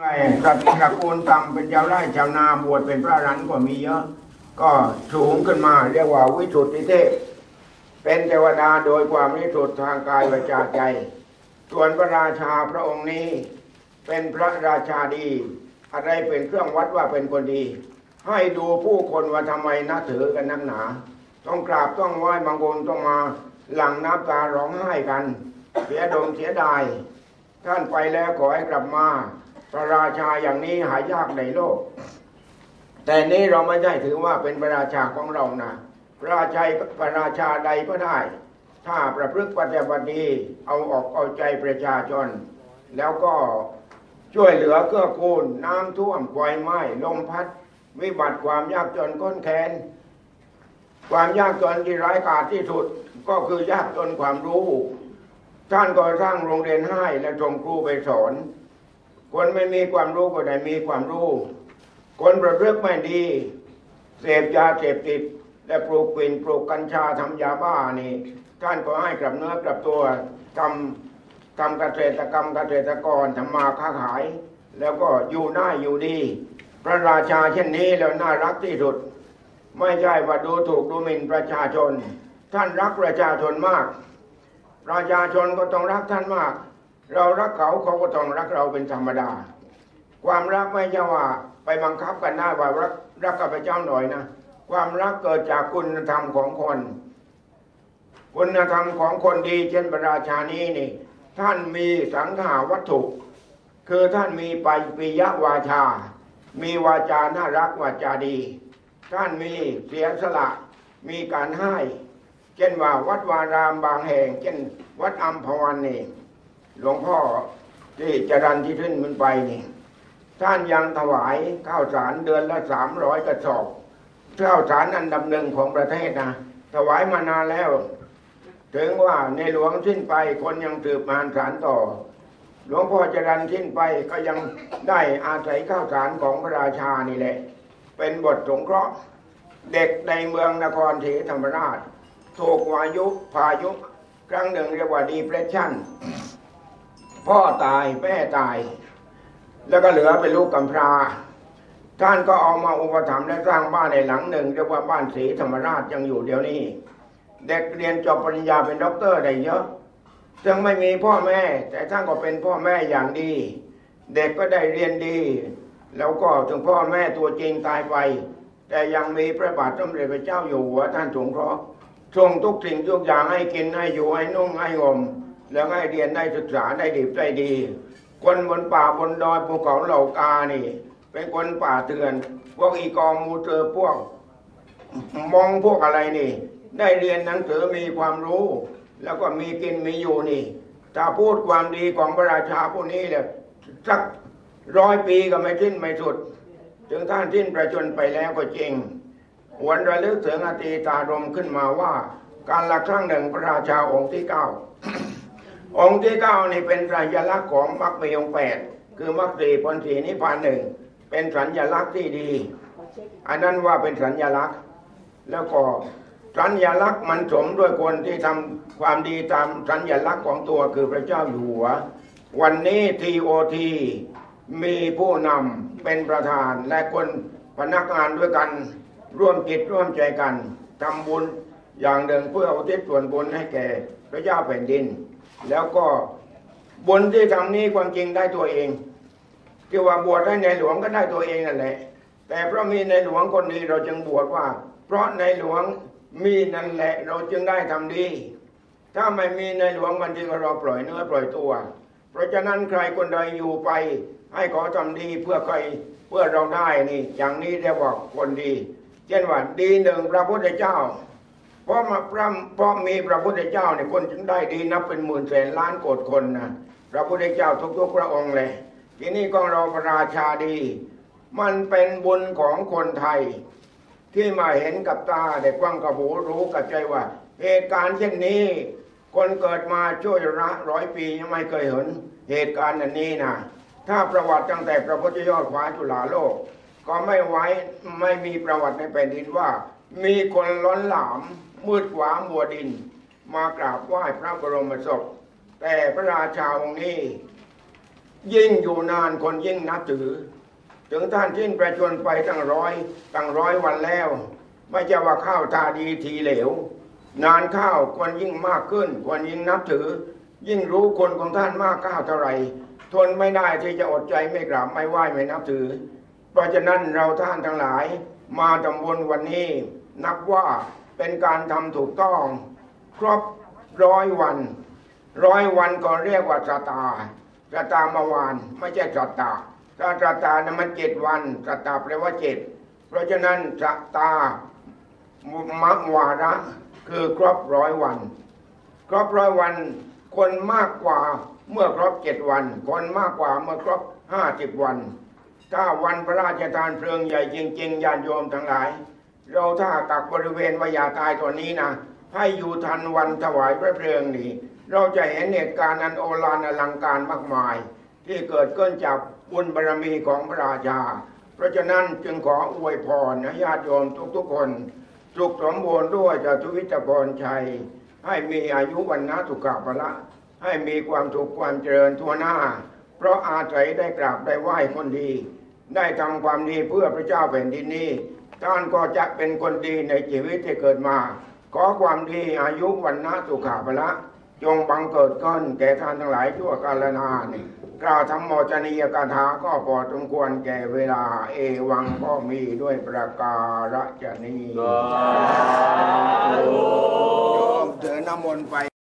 ไงตระตระกูลต่ำเป็นชาวไร่ชาวนาบวชเป็นพระรันต์ก็มีเยอะ ก็สูงขึ้นมาเรียกว่าวิสุทธิเทพ เป็นเทวดาโดยความวิสุทธิทางกายวาจาใจ ส่วนพระราชาพระองค์นี้ เป็นพระราชาดี อะไรเป็นเครื่องวัดว่าเป็นคนดี ให้ดูผู้คนว่าทำไมนับถือกันนักหนา ต้องกราบต้องไหว้บางคนต้องมาหลังน้ำตาร้องไห้กัน เสียดมเสียดาย ท่านไปแล้วขอให้กลับมา พระราชาอย่างนี้หายากในโลก แต่นี้เราไม่ได้ถือว่าเป็นพระราชาของเรานะพระราชาพระราชาใดก็ได้ ถ้าประพฤติปฏิบัติดีเอาออกเอาใจประชาชน แล้วก็ช่วยเหลือเกื้อกูล น้ำท่วมไฟไหม้ลมพัด วิบัติความยากจนก้นแค้นความยากจนที่ร้ายกาจที่สุดก็คือยากจนความรู้ ท่านก็สร้างโรงเรียนให้และส่งครูไปสอน คนไม่มีความรู้ก็ได้มีความรู้ คนประพฤติไม่ดี เสพยาเสพติด และปลูกปิ่นปลูกกัญชาทำยาบ้านี่ท่านก็ให้กลับเนื้อกลับตัวทำทำเกษตรกรรมเกษตรกรทำมาค้าขาย แล้วก็อยู่น่าอยู่ดี พระราชาเช่นนี้แล้วน่ารักที่สุด ไม่ใช่ว่าดูถูกดูหมิ่นประชาชน ท่านรักประชาชนมาก ประชาชนก็ต้องรักท่านมาก เรารักเขาเขาก็ต้องรักเราเป็นธรรมดา ความรักไม่ใช่ว่าไปบังคับกันได้ว่ารักรักกับพระเจ้าหน่อยนะความรักเกิดจากคุณธรรมของคน คุณธรรมของคนดี เช่นพระราชานี้นี่ ท่านมีสังขาวัตถุ คือท่านมีไปปิยวาชามีวาจาน่ารักวาจาดี ท่านมีเสียสละมีการให้ เช่นว่าวัดวารามบางแห่ง เช่น วัดอัมพวันนี่ หลวงพ่อที่จรันที่ขึ้นมันไปนี่ท่านยังถวายข้าวสารเดือนละสามร้อยกระสอบข้าวสารอันดับหนึ่งของประเทศนะถวายมานานแล้ว ถึงว่าในหลวงสิ้นไปคนยังสืบมานสารต่อ หลวงพ่อจรันสิ้นไปก็ยังได้อาศัยข้าวสารของพระราชานี่แหละ เป็นบทสงเคราะห์เด็กในเมืองนครศรีธรรมราชถูกวายุพายุครั้งหนึ่งเรียกว่าดีเพรสชั่น พ่อตายแม่ตาย แล้วก็เหลือเป็นลูกกำพร้าท่านก็เอามาอุปถัมภ์และสร้างบ้านในหลังหนึ่งเรียกว่าบ้านศรีธรรมราชยังอยู่เดี๋ยวนี้ เด็กเรียนจบปริญญาเป็นด็อกเตอร์ได้เยอะจึงไม่มีพ่อแม่ แต่ท่านก็เป็นพ่อแม่อย่างดี เด็กก็ได้เรียนดี แล้วก็ถึงพ่อแม่ตัวจริงตายไป แต่ยังมีพระบาทสมเด็จพระเจ้าอยู่หัวท่านสงเคราะห์ทรงทุกสิ่งทุกอย่างให้กินให้อยู่ให้นุ่งให้ห่ม แล้วให้เรียนได้ศึกษาได้ดีได้ดี คนบนป่าบนดอยภูเขาเหล่ากานี่ เป็นคนป่าเถื่อน พวกอีกองมูเตอร์พวก มองพวกอะไรนี่ ได้เรียนหนังสือมีความรู้ แล้วก็มีกินมีอยู่นี่ถ้าพูดความดีของพระราชาพวกนี้เนี่ยสักร้อยปีก็ไม่สิ้นไม่สุด ถึงท่านสิ้นประชนไปแล้วก็จริงหวนระลึกถึงอตีตารมขึ้นมาว่า การละครั้งหนึ่งพระราชาองค์ที่เก้า องค์ที่เก้านี่เป็นสัญลักษณ์ของมรรคมีองค์แปดคือมรรคสี่ผลสีนิพพานหนึ่งเป็นสัญลักษณ์ที่ดี อันนั้นว่าเป็นสัญลักษณ์ แล้วก็สัญลักษณ์มันสมด้วยคนที่ทำความดีตามสัญลักษณ์ของตัวคือพระเจ้าอยู่หัว วันนี้ทีโอทีมีผู้นำเป็นประธานและคนพนักงานด้วยกันร่วมจิตร่วมใจกันทำบุญอย่างหนึ่งเพื่ออุทิศส่วนบุญให้แก่พระเจ้าแผ่นดิน แล้วก็บุญที่ทำนี้ความจริงได้ตัวเองที่ว่าบวชให้ในหลวงก็ได้ตัวเองนั่นแหละ แต่เพราะมีในหลวงคนนี้เราจึงบวชว่า เพราะในหลวงมีนั่นแหละเราจึงได้ทำดี ถ้าไม่มีในหลวงมันจึงเราปล่อยเนื้อปล่อยตัว เพราะฉะนั้นใครคนใดอยู่ไป ให้ขอทำดีเพื่อใครเพื่อเราได้นี่ อย่างนี้เรียกว่าคนดี เช่นว่าดีหนึ่งพระพุทธเจ้า พราะมาพระเพราะมีพระพุทธเจ้าเนี่ยคนจึงได้ดีนับเป็นหมื่นแสนล้านโกดคนนะพระพุทธเจ้าทุกๆพระองค์เลย ทีนี้ก็เราพระราชาดี มันเป็นบุญของคนไทย ที่มาเห็นกับตาได้กว้างกับหูรู้กับใจว่าเหตุการณ์เช่นนี้ คนเกิดมาช่วยระร้อยปียังไม่เคยเห็นเหตุการณ์อันนี้นะถ้าประวัติตั้งแต่พระพุทธยอดฟ้าจุฬาโลก ก็ไม่ไว้ไม่มีประวัติในแผ่นดินว่า มีคนล้นหลาม มืดขวามัวดิน มากราบไหว้พระบรมศพ แต่พระราชาองค์นี้ ยิ่งอยู่นานคนยิ่งนับถือ ถึงท่านทิ้นประชวนไปตั้งร้อยตั้งร้อยวันแล้ว ไม่ใช่ว่าข้าวตาดีทีเหลว นานข้าวคนยิ่งมากขึ้นคนยิ่งนับถือ ยิ่งรู้คนของท่านมากข้าวเท่าไหร่ทนไม่ได้ที่จะอดใจไม่กราบไม่ไหว้ไม่นับถือ เพราะฉะนั้นเราท่านทั้งหลาย มาตำบลวันนี้นับว่า เป็นการทำถูกต้อง ครบร้อยวัน ร้อยวันก็เรียกว่าสตาสตาเมื่อวานไม่ใช่สตาถ้าสตานะมันเจ็ดวันสตาแปลว่าเจ็ดเพราะฉะนั้นสตามะวาระคือครบร้อยวัน ครบร้อยวัน คนมากกว่าเมื่อครบเจ็ดวัน คนมากกว่าเมื่อครบห้าสิบวัน ถ้าวันพระราชทานเพลิงใหญ่จริงๆญาติโยมทั้งหลาย เราถ้ากักบริเวณวายาตายตัวนี้นะให้อยู่ทันวันถวายพระเพลิงนี้ เราจะเห็นเหตุการณ์อันโอฬารอลังการมากมาย ที่เกิดขึ้นจากบุญบารมีของพระราชา เพราะฉะนั้นจึงขออวยพรนะญาติโยมทุกๆคน สุขสมบูรณ์ด้วยจตุวิตพรชัย ให้มีอายุวันนะสุขภาละ ให้มีความสุขความเจริญทั่วหน้า เพราะอาศัยได้กราบได้ไหว้คนดี ได้ทำความดีเพื่อพระเจ้าแผ่นดินนี้ท่านก็จะเป็นคนดีในชีวิตที่เกิดมา ขอความดีอายุวันนะสุขภาละ จงบังเกิดขึ้นแก่ท่านทั้งหลายชั่วกาลนานกล่าวธรรมโมจนียกถาก็พอสมควรแก่เวลา เอวังก็มีด้วยประการฉนี้โยมเดินน้ำมนต์ไป